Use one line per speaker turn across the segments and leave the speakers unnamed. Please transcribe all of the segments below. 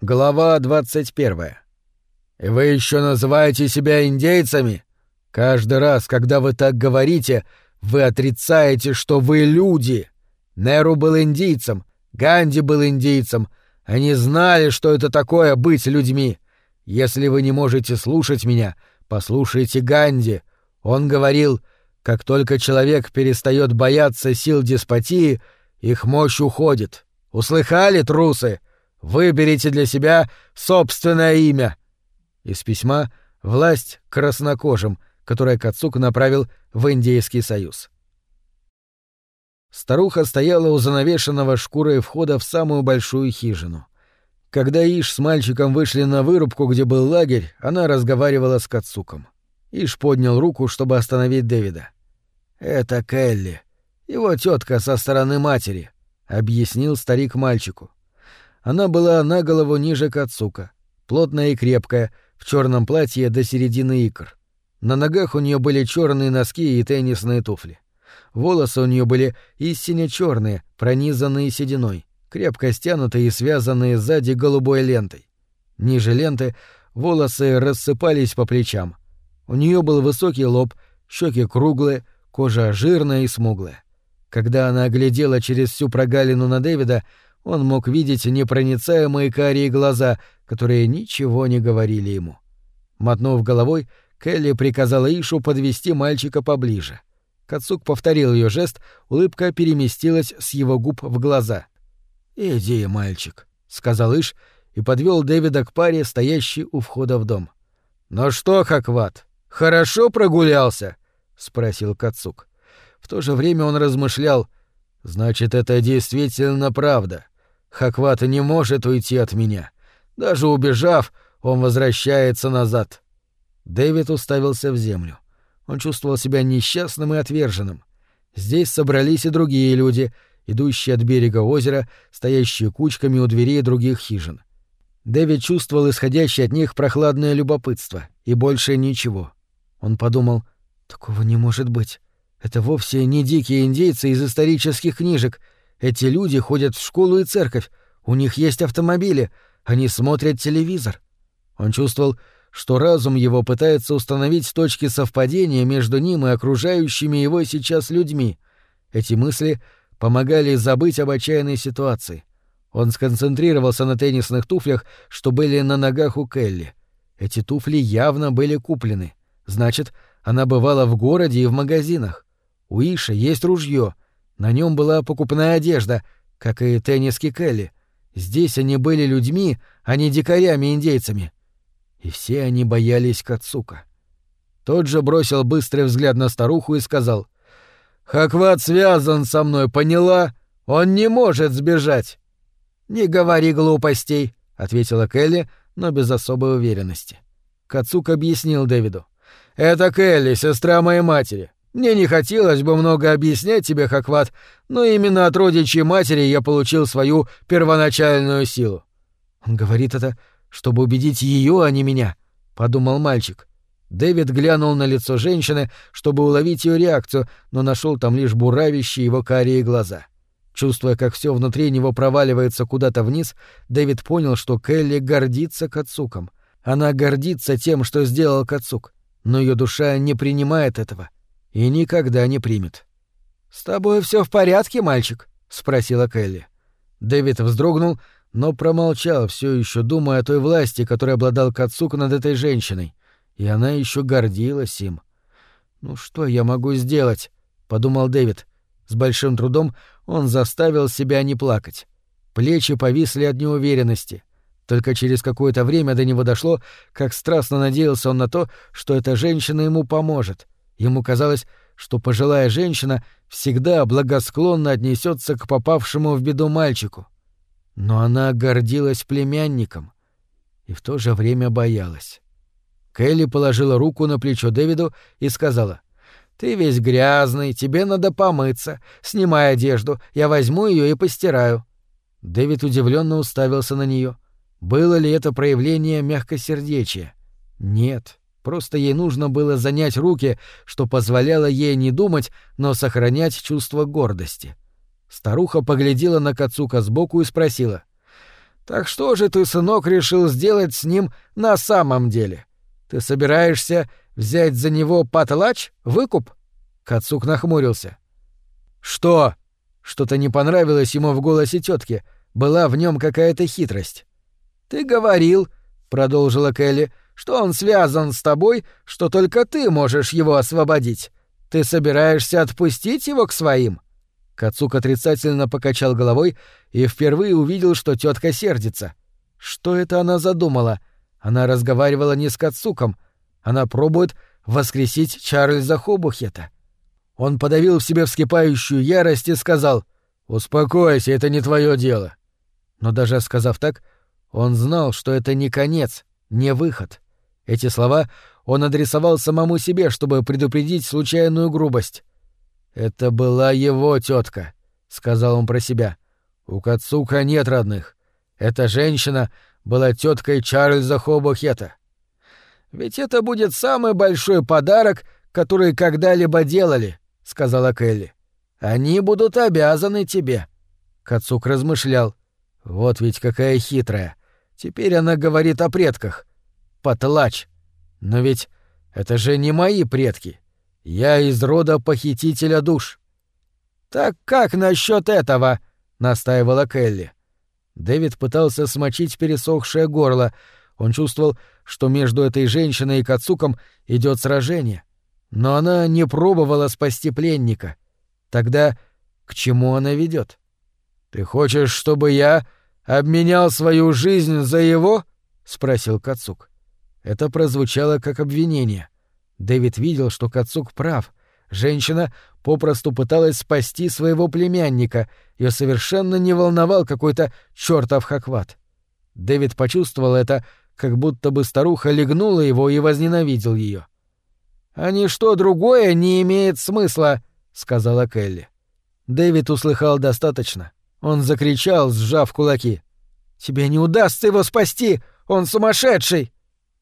Глава 21. «И вы еще называете себя индейцами? Каждый раз, когда вы так говорите, вы отрицаете, что вы люди. Неру был индийцем, Ганди был индийцем. Они знали, что это такое быть людьми. Если вы не можете слушать меня, послушайте Ганди. Он говорил, как только человек перестает бояться сил деспотии, их мощь уходит. Услыхали, трусы? Выберите для себя собственное имя. Из письма власть краснокожим, которое Кацук направил в Индийский союз. Старуха стояла у занавешенного шкурой входа в самую большую хижину. Когда Иш с мальчиком вышли на вырубку, где был лагерь, она разговаривала с Кацуком. Иш поднял руку, чтобы остановить Дэвида. «Это Келли, его тетка со стороны матери», — объяснил старик мальчику. Она была на голову ниже Кацука, плотная и крепкая, в черном платье до середины икр. На ногах у нее были черные носки и теннисные туфли. Волосы у нее были истинно черные, пронизанные сединой, крепко стянутые и связанные сзади голубой лентой. Ниже ленты волосы рассыпались по плечам. У нее был высокий лоб, щеки круглые, кожа жирная и смуглая. Когда она глядела через всю прогалину на Дэвида, он мог видеть непроницаемые карие глаза, которые ничего не говорили ему. Мотнув головой, Келли приказала Ишу подвести мальчика поближе. Кацук повторил ее жест, улыбка переместилась с его губ в глаза. «Иди, мальчик», — сказал Иш и подвел Дэвида к паре, стоящей у входа в дом. «Ну что, Хакват, хорошо прогулялся?» — спросил Кацук. В то же время он размышлял, «Значит, это действительно правда. Хакват не может уйти от меня. Даже убежав, он возвращается назад». Дэвид уставился в землю. Он чувствовал себя несчастным и отверженным. Здесь собрались и другие люди, идущие от берега озера, стоящие кучками у дверей других хижин. Дэвид чувствовал исходящее от них прохладное любопытство, и больше ничего. Он подумал, «Такого не может быть. Это вовсе не дикие индейцы из исторических книжек. Эти люди ходят в школу и церковь, у них есть автомобили, они смотрят телевизор». Он чувствовал, что разум его пытается установить точки совпадения между ним и окружающими его сейчас людьми. Эти мысли помогали забыть об отчаянной ситуации. Он сконцентрировался на теннисных туфлях, что были на ногах у Келли. Эти туфли явно были куплены. Значит, она бывала в городе и в магазинах. У Иши есть ружье. На нем была покупная одежда, как и тенниски Келли. Здесь они были людьми, а не дикарями-индейцами и все они боялись Кацука. Тот же бросил быстрый взгляд на старуху и сказал, «Хакват связан со мной, поняла? Он не может сбежать!» «Не говори глупостей», — ответила Келли, но без особой уверенности. Кацук объяснил Дэвиду. «Это Келли, сестра моей матери. Мне не хотелось бы много объяснять тебе, Хакват, но именно от родичей матери я получил свою первоначальную силу». Он говорит это чтобы убедить ее, а не меня, подумал мальчик. Дэвид глянул на лицо женщины, чтобы уловить ее реакцию, но нашел там лишь буравящие его карие глаза. Чувствуя, как все внутри него проваливается куда-то вниз, Дэвид понял, что Келли гордится Кацуком. Она гордится тем, что сделал Кацук, но ее душа не принимает этого и никогда не примет. «С тобой все в порядке, мальчик?» — спросила Келли. Дэвид вздрогнул, но промолчал, все еще думая о той власти, которой обладал Кацук над этой женщиной. И она еще гордилась им. «Ну что я могу сделать?» — подумал Дэвид. С большим трудом он заставил себя не плакать. Плечи повисли от неуверенности. Только через какое-то время до него дошло, как страстно надеялся он на то, что эта женщина ему поможет. Ему казалось, что пожилая женщина всегда благосклонно отнесется к попавшему в беду мальчику. Но она гордилась племянником и в то же время боялась. Келли положила руку на плечо Дэвиду и сказала, «Ты весь грязный, тебе надо помыться. Снимай одежду, я возьму ее и постираю». Дэвид удивленно уставился на нее. Было ли это проявление мягкосердечия? Нет, просто ей нужно было занять руки, что позволяло ей не думать, но сохранять чувство гордости. — Старуха поглядела на Кацука сбоку и спросила. Так что же ты, сынок, решил сделать с ним на самом деле? Ты собираешься взять за него потлач, выкуп? Кацук нахмурился. Что? Что-то не понравилось ему в голосе тетки. Была в нем какая-то хитрость. Ты говорил, продолжила Келли, что он связан с тобой, что только ты можешь его освободить. Ты собираешься отпустить его к своим? Кацук отрицательно покачал головой и впервые увидел, что тетка сердится. Что это она задумала? Она разговаривала не с Кацуком. Она пробует воскресить Чарльза Хобухета. Он подавил в себе вскипающую ярость и сказал «Успокойся, это не твое дело». Но даже сказав так, он знал, что это не конец, не выход. Эти слова он адресовал самому себе, чтобы предупредить случайную грубость. «Это была его тетка, сказал он про себя. «У Кацука нет родных. Эта женщина была теткой Чарльза Хобохета. Ведь это будет самый большой подарок, который когда-либо делали», — сказала Келли. «Они будут обязаны тебе». Кацук размышлял. «Вот ведь какая хитрая. Теперь она говорит о предках. Потлач. Но ведь это же не мои предки. Я из рода похитителя душ. Так как насчет этого? настаивала Келли. Дэвид пытался смочить пересохшее горло. Он чувствовал, что между этой женщиной и Кацуком идет сражение. Но она не пробовала спасти пленника. Тогда к чему она ведет? Ты хочешь, чтобы я обменял свою жизнь за его? спросил Кацук. Это прозвучало как обвинение. Дэвид видел, что Кацук прав. Женщина попросту пыталась спасти своего племянника, ее совершенно не волновал какой-то чертов хакват. Дэвид почувствовал это, как будто бы старуха легнула его и возненавидел ее. «А ничто другое не имеет смысла», — сказала Келли. Дэвид услыхал достаточно. Он закричал, сжав кулаки. «Тебе не удастся его спасти! Он сумасшедший!»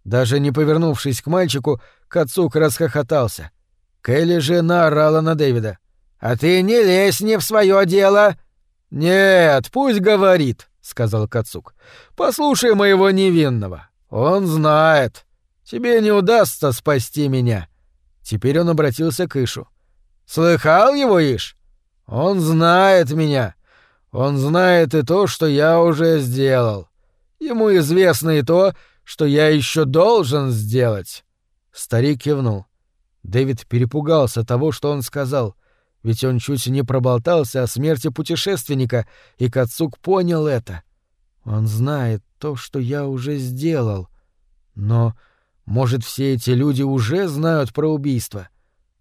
Даже не повернувшись к мальчику, Кацук расхохотался. Келли же наорала на Дэвида. «А ты не лезь не в свое дело!» «Нет, пусть говорит», — сказал Кацук. «Послушай моего невинного. Он знает. Тебе не удастся спасти меня». Теперь он обратился к Ишу. «Слыхал его, Иш? Он знает меня. Он знает и то, что я уже сделал. Ему известно и то, что я еще должен сделать. Старик кивнул. Дэвид перепугался того, что он сказал, ведь он чуть не проболтался о смерти путешественника, и Кацук понял это. Он знает то, что я уже сделал. Но, может, все эти люди уже знают про убийство?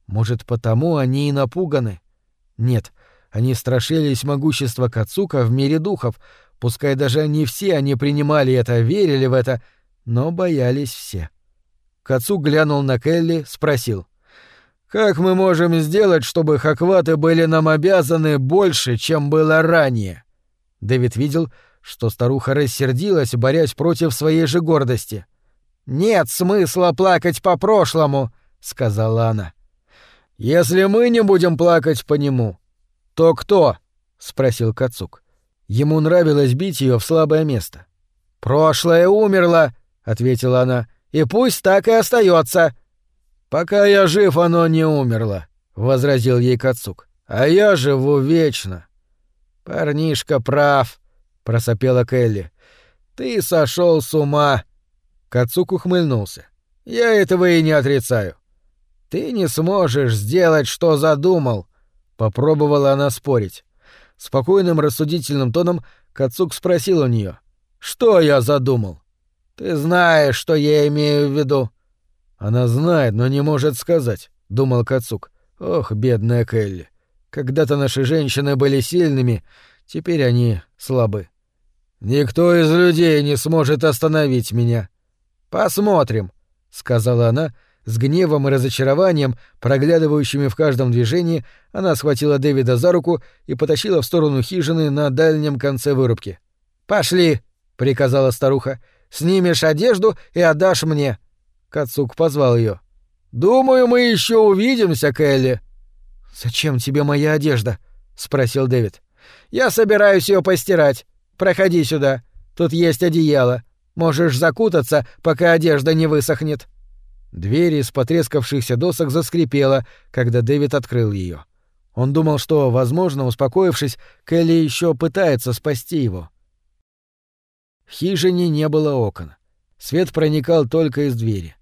Может, потому они и напуганы? Нет, они страшились могущества Кацука в мире духов, пускай даже не все они принимали это, верили в это — но боялись все. Кацу глянул на Келли, спросил. «Как мы можем сделать, чтобы хакваты были нам обязаны больше, чем было ранее?» Дэвид видел, что старуха рассердилась, борясь против своей же гордости. «Нет смысла плакать по прошлому», — сказала она. «Если мы не будем плакать по нему, то кто?» — спросил Кацук. Ему нравилось бить ее в слабое место. «Прошлое умерло», ответила она. И пусть так и остается. Пока я жив, оно не умерло, возразил ей Кацук. А я живу вечно. Парнишка прав, просопела Келли. Ты сошел с ума. Кацук ухмыльнулся. Я этого и не отрицаю. Ты не сможешь сделать, что задумал, попробовала она спорить. Спокойным рассудительным тоном Кацук спросил у нее: "Что я задумал?" Ты знаешь, что я имею в виду. Она знает, но не может сказать, думал Кацук. Ох, бедная Келли. Когда-то наши женщины были сильными, теперь они слабы. Никто из людей не сможет остановить меня. Посмотрим, сказала она, с гневом и разочарованием, проглядывающими в каждом движении, она схватила Дэвида за руку и потащила в сторону хижины на дальнем конце вырубки. «Пошли!» — приказала старуха. Снимешь одежду и отдашь мне. Кацук позвал ее. Думаю, мы еще увидимся, Келли. Зачем тебе моя одежда? спросил Дэвид. Я собираюсь ее постирать. Проходи сюда. Тут есть одеяло. Можешь закутаться, пока одежда не высохнет». Дверь из потрескавшихся досок заскрипела, когда Дэвид открыл ее. Он думал, что, возможно, успокоившись, Келли еще пытается спасти его. В хижине не было окон. Свет проникал только из двери.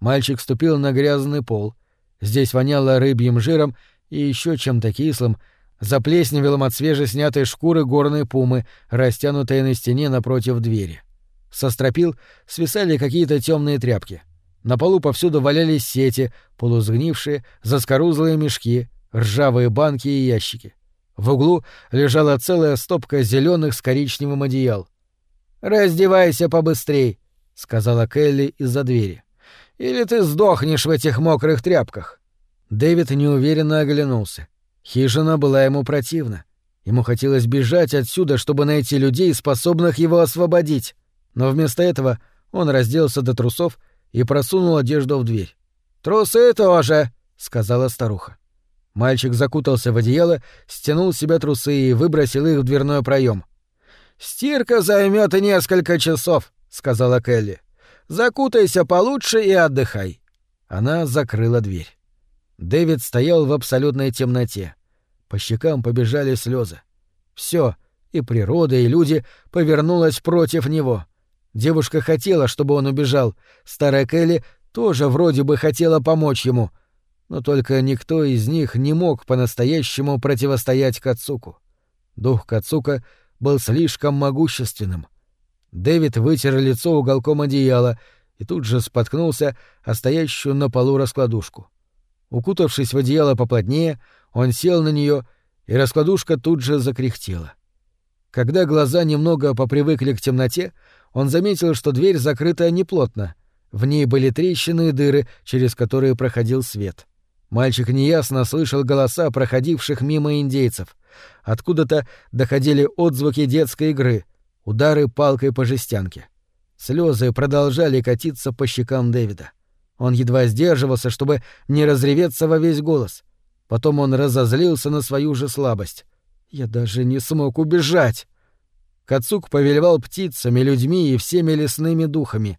Мальчик ступил на грязный пол. Здесь воняло рыбьим жиром и еще чем-то кислым, заплесневелым от свежеснятой шкуры горной пумы, растянутой на стене напротив двери. Со стропил свисали какие-то темные тряпки. На полу повсюду валялись сети, полузгнившие, заскорузлые мешки, ржавые банки и ящики. В углу лежала целая стопка зеленых с коричневым одеял. «Раздевайся побыстрей», — сказала Келли из-за двери. «Или ты сдохнешь в этих мокрых тряпках». Дэвид неуверенно оглянулся. Хижина была ему противна. Ему хотелось бежать отсюда, чтобы найти людей, способных его освободить. Но вместо этого он разделся до трусов и просунул одежду в дверь. «Трусы тоже!» — сказала старуха. Мальчик закутался в одеяло, стянул с себя трусы и выбросил их в дверной проем. «Стирка займет несколько часов», — сказала Келли. «Закутайся получше и отдыхай». Она закрыла дверь. Дэвид стоял в абсолютной темноте. По щекам побежали слезы. Все, и природа, и люди, повернулось против него. Девушка хотела, чтобы он убежал. Старая Келли тоже вроде бы хотела помочь ему. Но только никто из них не мог по-настоящему противостоять Кацуку. Дух Кацука был слишком могущественным. Дэвид вытер лицо уголком одеяла и тут же споткнулся о стоящую на полу раскладушку. Укутавшись в одеяло поплотнее, он сел на нее, и раскладушка тут же закряхтела. Когда глаза немного попривыкли к темноте, он заметил, что дверь закрыта неплотно. В ней были трещины и дыры, через которые проходил свет. Мальчик неясно слышал голоса проходивших мимо индейцев. Откуда-то доходили отзвуки детской игры, удары палкой по жестянке. Слезы продолжали катиться по щекам Дэвида. Он едва сдерживался, чтобы не разреветься во весь голос. Потом он разозлился на свою же слабость. «Я даже не смог убежать!» Кацук повелевал птицами, людьми и всеми лесными духами.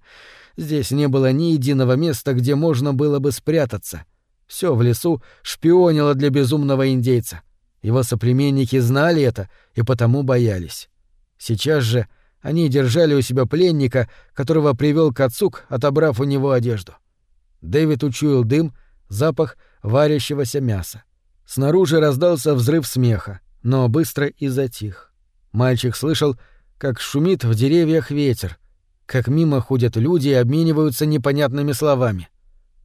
Здесь не было ни единого места, где можно было бы спрятаться. Все в лесу шпионило для безумного индейца. Его соплеменники знали это и потому боялись. Сейчас же они держали у себя пленника, которого привел Кацук, отобрав у него одежду. Дэвид учуял дым, запах варящегося мяса. Снаружи раздался взрыв смеха, но быстро и затих. Мальчик слышал, как шумит в деревьях ветер, как мимо ходят люди и обмениваются непонятными словами.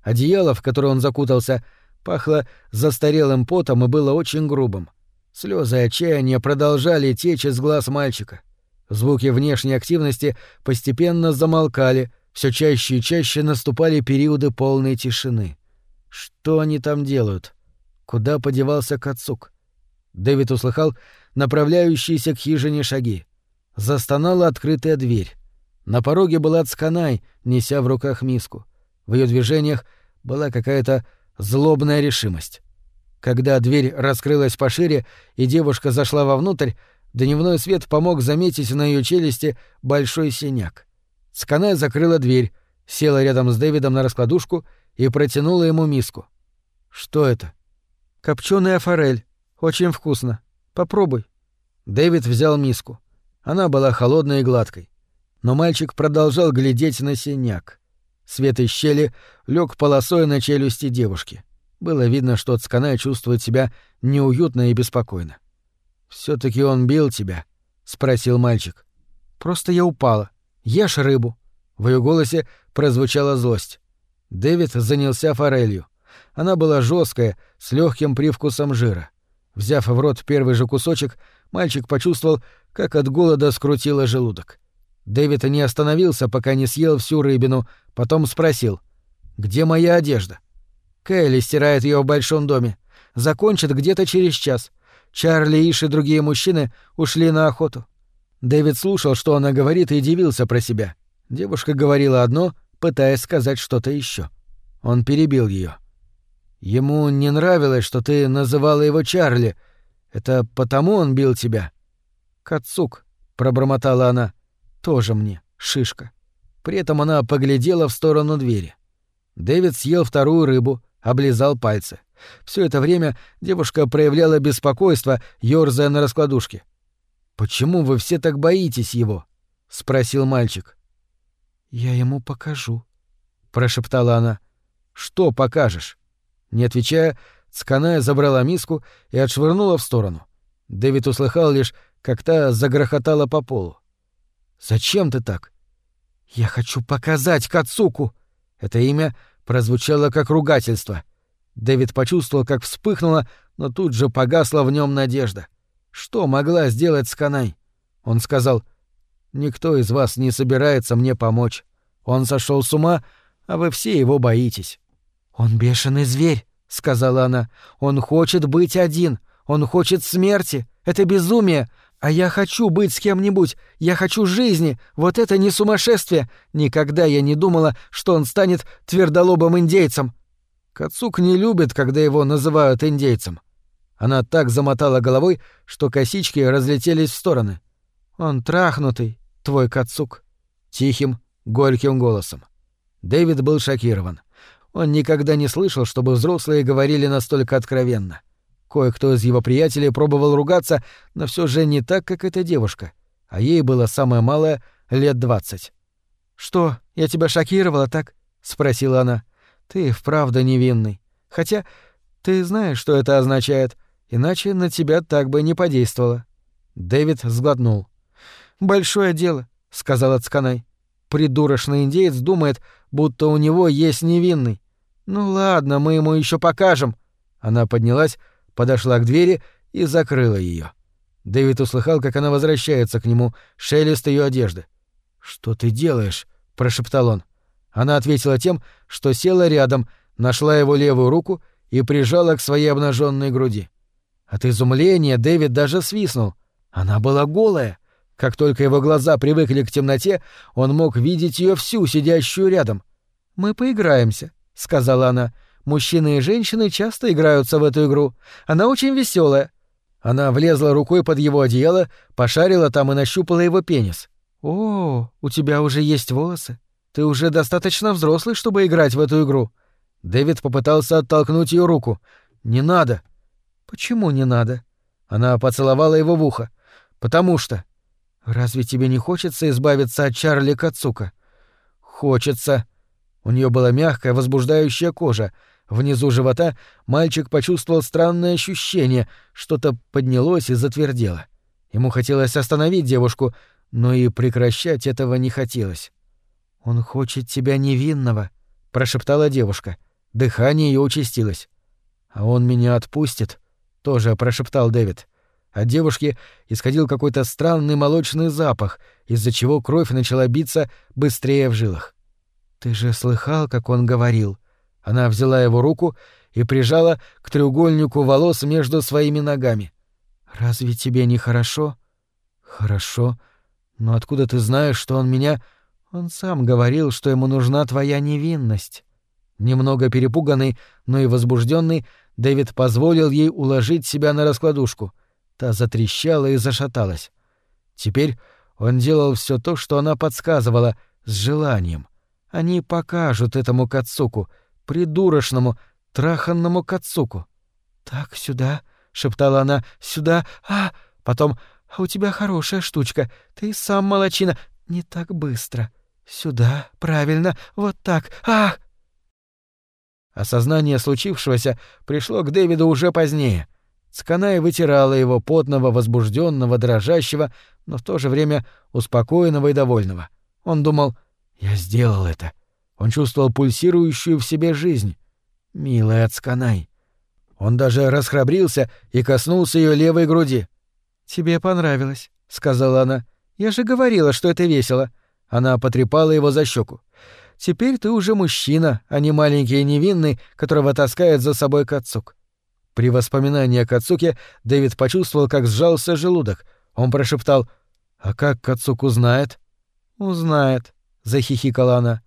Одеяло, в которое он закутался, пахло застарелым потом и было очень грубым. Слезы отчаяния продолжали течь из глаз мальчика. Звуки внешней активности постепенно замолкали, все чаще и чаще наступали периоды полной тишины. Что они там делают? Куда подевался Кацук? Дэвид услыхал направляющиеся к хижине шаги. Застонала открытая дверь. На пороге была Цканай, неся в руках миску. В ее движениях была какая-то злобная решимость. Когда дверь раскрылась пошире и девушка зашла вовнутрь, дневной свет помог заметить на ее челюсти большой синяк. Скане закрыла дверь, села рядом с Дэвидом на раскладушку и протянула ему миску. «Что это?» «Копченая форель. Очень вкусно. Попробуй». Дэвид взял миску. Она была холодной и гладкой. Но мальчик продолжал глядеть на синяк. Свет из щели лег полосой на челюсти девушки. Было видно, что Цканай чувствует себя неуютно и беспокойно. все таки он бил тебя?» — спросил мальчик. «Просто я упала. Ешь рыбу». В ее голосе прозвучала злость. Дэвид занялся форелью. Она была жесткая, с легким привкусом жира. Взяв в рот первый же кусочек, мальчик почувствовал, как от голода скрутило желудок. Дэвид не остановился, пока не съел всю рыбину, потом спросил, «Где моя одежда?» Кэлли стирает ее в большом доме. Закончит где-то через час. Чарли, Иш и другие мужчины ушли на охоту. Дэвид слушал, что она говорит, и удивился про себя. Девушка говорила одно, пытаясь сказать что-то еще. Он перебил ее. Ему не нравилось, что ты называла его Чарли. Это потому он бил тебя? Кацук, пробормотала она. Тоже мне шишка. При этом она поглядела в сторону двери. Дэвид съел вторую рыбу, облизал пальцы. Все это время девушка проявляла беспокойство, ёрзая на раскладушке. «Почему вы все так боитесь его?» — спросил мальчик. «Я ему покажу», — прошептала она. «Что покажешь?» Не отвечая, Цканая забрала миску и отшвырнула в сторону. Дэвид услыхал лишь, как та загрохотала по полу. «Зачем ты так?» «Я хочу показать Кацуку!» Это имя прозвучало как ругательство. Дэвид почувствовал, как вспыхнула, но тут же погасла в нем надежда. Что могла сделать Сканай? Он сказал, «Никто из вас не собирается мне помочь. Он сошел с ума, а вы все его боитесь». «Он бешеный зверь», — сказала она. «Он хочет быть один. Он хочет смерти. Это безумие. А я хочу быть с кем-нибудь. Я хочу жизни. Вот это не сумасшествие. Никогда я не думала, что он станет твердолобым индейцем». Кацук не любит, когда его называют индейцем. Она так замотала головой, что косички разлетелись в стороны. «Он трахнутый, твой Кацук», — тихим, горьким голосом. Дэвид был шокирован. Он никогда не слышал, чтобы взрослые говорили настолько откровенно. Кое-кто из его приятелей пробовал ругаться, но все же не так, как эта девушка. А ей было самое малое — лет двадцать. «Что, я тебя шокировала, так?» — спросила она. «Ты вправду невинный. Хотя ты знаешь, что это означает, иначе на тебя так бы не подействовало». Дэвид сглотнул. «Большое дело», — сказала Цканай. «Придурочный индеец думает, будто у него есть невинный. Ну ладно, мы ему еще покажем». Она поднялась, подошла к двери и закрыла ее. Дэвид услыхал, как она возвращается к нему, шелест ее одежды. «Что ты делаешь?» — прошептал он. Она ответила тем, что села рядом, нашла его левую руку и прижала к своей обнаженной груди. От изумления Дэвид даже свистнул. Она была голая. Как только его глаза привыкли к темноте, он мог видеть ее всю, сидящую рядом. «Мы поиграемся», — сказала она. «Мужчины и женщины часто играются в эту игру. Она очень веселая. Она влезла рукой под его одеяло, пошарила там и нащупала его пенис. «О, у тебя уже есть волосы. Ты уже достаточно взрослый, чтобы играть в эту игру». Дэвид попытался оттолкнуть ее руку. «Не надо». «Почему не надо?» Она поцеловала его в ухо. «Потому что...» «Разве тебе не хочется избавиться от Чарли Кацука?» «Хочется». У нее была мягкая, возбуждающая кожа. Внизу живота мальчик почувствовал странное ощущение, что-то поднялось и затвердело. Ему хотелось остановить девушку, но и прекращать этого не хотелось. «Он хочет тебя невинного», — прошептала девушка. Дыхание ее участилось. «А он меня отпустит», — тоже прошептал Дэвид. От девушки исходил какой-то странный молочный запах, из-за чего кровь начала биться быстрее в жилах. «Ты же слыхал, как он говорил?» Она взяла его руку и прижала к треугольнику волос между своими ногами. «Разве тебе не хорошо?» «Хорошо. Но откуда ты знаешь, что он меня...» «Он сам говорил, что ему нужна твоя невинность». Немного перепуганный, но и возбужденный, Дэвид позволил ей уложить себя на раскладушку. Та затрещала и зашаталась. Теперь он делал все то, что она подсказывала, с желанием. Они покажут этому Кацуку, придурочному, траханному Кацуку. «Так, сюда», — шептала она, — «сюда, а...» Потом, «А у тебя хорошая штучка, ты сам молочина, не так быстро. Сюда, правильно, вот так, а...» Осознание случившегося пришло к Дэвиду уже позднее. Сканай вытирала его потного, возбужденного, дрожащего, но в то же время успокоенного и довольного. Он думал, я сделал это. Он чувствовал пульсирующую в себе жизнь. Милая Ацканай. Он даже расхрабрился и коснулся ее левой груди. «Тебе понравилось», — сказала она. «Я же говорила, что это весело». Она потрепала его за щеку. «Теперь ты уже мужчина, а не маленький и невинный, которого таскает за собой Кацук». При воспоминании о Кацуке Дэвид почувствовал, как сжался желудок. Он прошептал «А как Кацук узнает?» «Узнает», — захихикала она.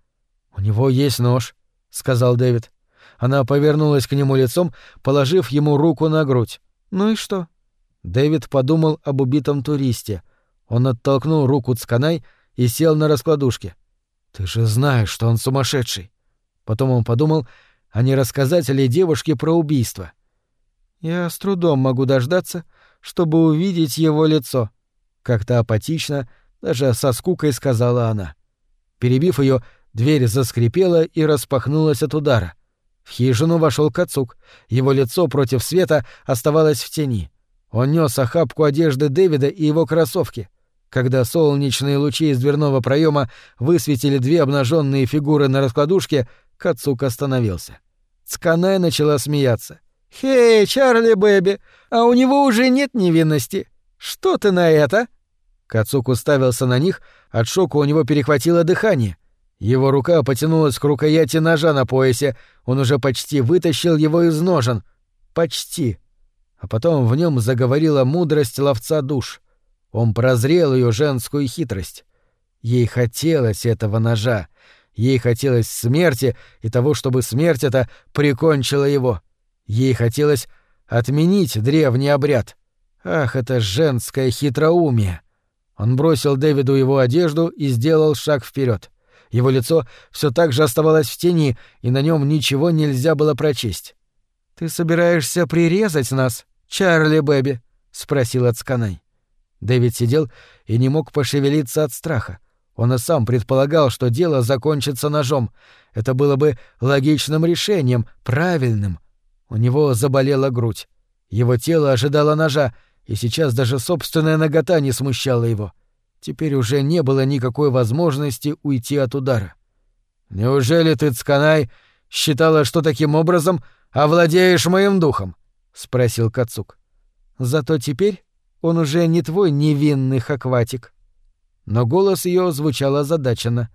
«У него есть нож», — сказал Дэвид. Она повернулась к нему лицом, положив ему руку на грудь. «Ну и что?» Дэвид подумал об убитом туристе. Он оттолкнул руку Цканай и сел на раскладушке. «Ты же знаешь, что он сумасшедший!» Потом он подумал, а не рассказать ли девушке про убийство. «Я с трудом могу дождаться, чтобы увидеть его лицо», — как-то апатично, даже со скукой сказала она. Перебив ее, дверь заскрипела и распахнулась от удара. В хижину вошел Кацук. Его лицо против света оставалось в тени. Он нес охапку одежды Дэвида и его кроссовки. Когда солнечные лучи из дверного проема высветили две обнаженные фигуры на раскладушке, Кацук остановился. Цканай начала смеяться. «Хей, Чарли Бэби, а у него уже нет невинности. Что ты на это?» Кацук уставился на них, от шока у него перехватило дыхание. Его рука потянулась к рукояти ножа на поясе, он уже почти вытащил его из ножен. Почти. А потом в нем заговорила мудрость ловца душ. Он прозрел ее женскую хитрость. Ей хотелось этого ножа. Ей хотелось смерти и того, чтобы смерть эта прикончила его. Ей хотелось отменить древний обряд. Ах, это женское хитроумие! Он бросил Дэвиду его одежду и сделал шаг вперед. Его лицо все так же оставалось в тени, и на нем ничего нельзя было прочесть. «Ты собираешься прирезать нас, Чарли Бэби?» — спросил Ацканай. Дэвид сидел и не мог пошевелиться от страха. Он и сам предполагал, что дело закончится ножом. Это было бы логичным решением, правильным. У него заболела грудь. Его тело ожидало ножа, и сейчас даже собственная нагота не смущала его. Теперь уже не было никакой возможности уйти от удара. «Неужели ты, Цканай, считала, что таким образом овладеешь моим духом?» — спросил Кацук. «Зато теперь он уже не твой невинный хакватик». Но голос ее звучал озадаченно.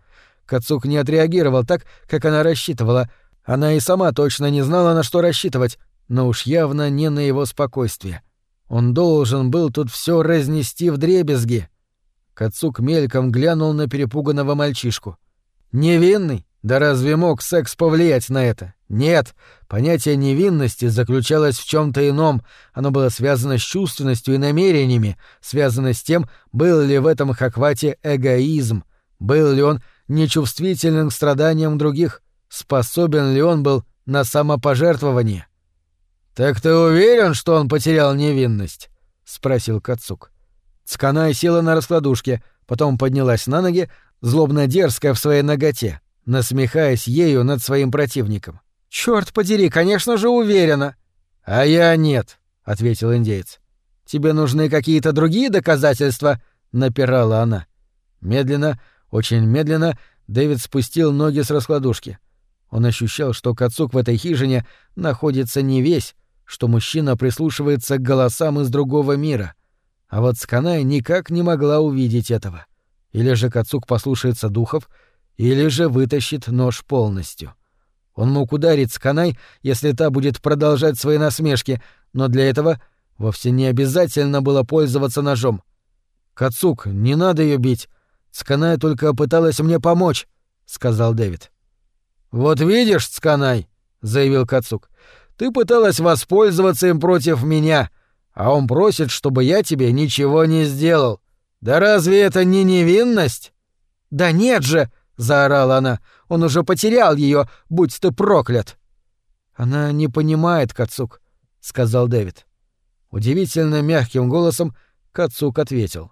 Кацук не отреагировал так, как она рассчитывала. Она и сама точно не знала, на что рассчитывать, но уж явно не на его спокойствие. Он должен был тут все разнести в дребезги. Кацук мельком глянул на перепуганного мальчишку. «Невинный? Да разве мог секс повлиять на это? Нет, понятие невинности заключалось в чем то ином, оно было связано с чувственностью и намерениями, связано с тем, был ли в этом хаквате эгоизм, был ли он нечувствителен к страданиям других, способен ли он был на самопожертвование. «Так ты уверен, что он потерял невинность?» — спросил Кацук. Цканай села на раскладушке, потом поднялась на ноги, злобно дерзкая в своей ноготе, насмехаясь ею над своим противником. «Чёрт подери, конечно же, уверена!» «А я нет», — ответил индейец. «Тебе нужны какие-то другие доказательства?» — напирала она. Медленно, очень медленно, Дэвид спустил ноги с раскладушки. Он ощущал, что Кацук в этой хижине находится не весь, что мужчина прислушивается к голосам из другого мира — а вот Сканай никак не могла увидеть этого. Или же Кацук послушается духов, или же вытащит нож полностью. Он мог ударить Сканай, если та будет продолжать свои насмешки, но для этого вовсе не обязательно было пользоваться ножом. «Кацук, не надо ее бить. Сканай только пыталась мне помочь», — сказал Дэвид. «Вот видишь, Сканай», — заявил Кацук, — «ты пыталась воспользоваться им против меня, а он просит, чтобы я тебе ничего не сделал. Да разве это не невинность? Да нет же, заорала она. Он уже потерял ее, будь ты проклят. Она не понимает, Кацук, сказал Дэвид. Удивительно мягким голосом Кацук ответил: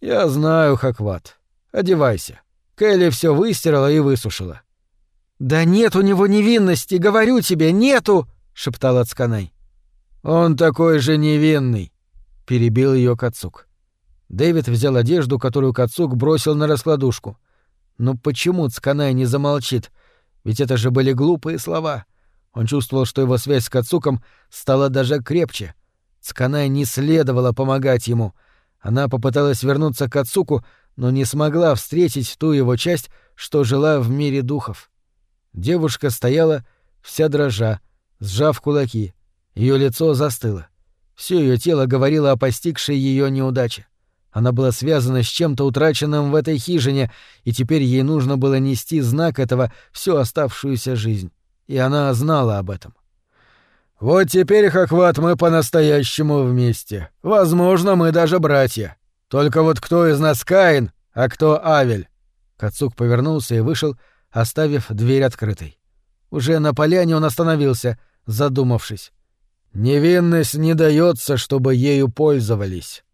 Я знаю, Хакват. Одевайся. Келли все выстирала и высушила. Да нет у него невинности, говорю тебе, нету, шептала Цканай. «Он такой же невинный», — перебил ее Кацук. Дэвид взял одежду, которую Кацук бросил на раскладушку. Но почему Цканай не замолчит? Ведь это же были глупые слова. Он чувствовал, что его связь с Кацуком стала даже крепче. Цканай не следовало помогать ему. Она попыталась вернуться к Кацуку, но не смогла встретить ту его часть, что жила в мире духов. Девушка стояла, вся дрожа, сжав кулаки — ее лицо застыло. Все ее тело говорило о постигшей ее неудаче. Она была связана с чем-то утраченным в этой хижине, и теперь ей нужно было нести знак этого всю оставшуюся жизнь. И она знала об этом. «Вот теперь, Хохват, мы по-настоящему вместе. Возможно, мы даже братья. Только вот кто из нас Каин, А кто Авель?» Кацук повернулся и вышел, оставив дверь открытой. Уже на поляне он остановился, задумавшись. «Невинность не дается, чтобы ею пользовались».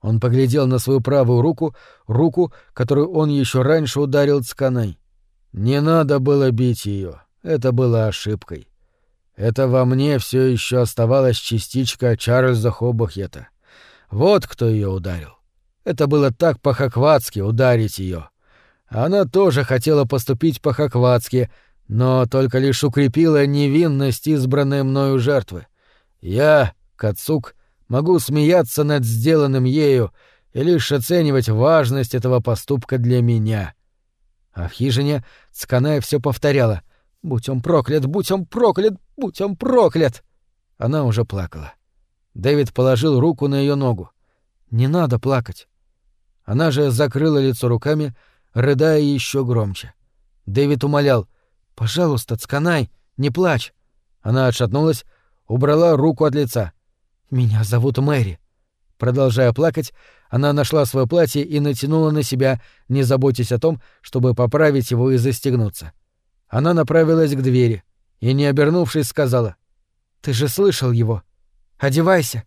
Он поглядел на свою правую руку, руку, которую он еще раньше ударил Цканай. Не надо было бить ее, это было ошибкой. Это во мне все еще оставалась частичка Чарльза Хобахета. Вот кто ее ударил. Это было так по-хохватски ударить ее. Она тоже хотела поступить по-хохватски, но только лишь укрепила невинность избранной мною жертвы. Я, Кацук, могу смеяться над сделанным ею и лишь оценивать важность этого поступка для меня. А в хижине Цканая все повторяла «Будь он проклят, будь он проклят, будь он проклят!» Она уже плакала. Дэвид положил руку на ее ногу. «Не надо плакать». Она же закрыла лицо руками, рыдая еще громче. Дэвид умолял «Пожалуйста, Цканай, не плачь». Она отшатнулась, убрала руку от лица. «Меня зовут Мэри». Продолжая плакать, она нашла свое платье и натянула на себя, не заботясь о том, чтобы поправить его и застегнуться. Она направилась к двери и, не обернувшись, сказала «Ты же слышал его. Одевайся».